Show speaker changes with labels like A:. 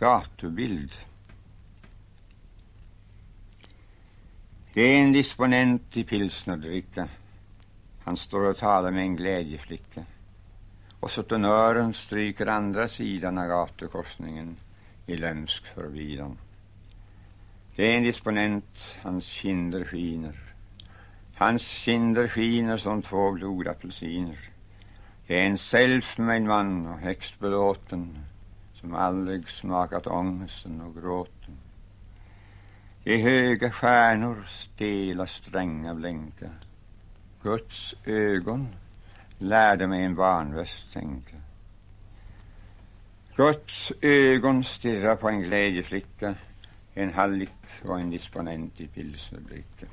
A: Gatubild. Det är en disponent i pilsnerdricka. Han står och talar med en glädjeflicka. Och sutenören stryker andra sidan av gatukorsningen i lömsk förbidan. Det är en disponent, hans kinder skiner. Hans kinder skiner som två blodapelsiner. Det är en self-made man och högst belåten som aldrig smakat ångesten och gråten. I höga stjärnor stela stränga blänka. Guds ögon lärde mig en barnväst tänka. Guds ögon stirrar på en glädjeflicka, en hallick och en disponent i pilsnerbricka.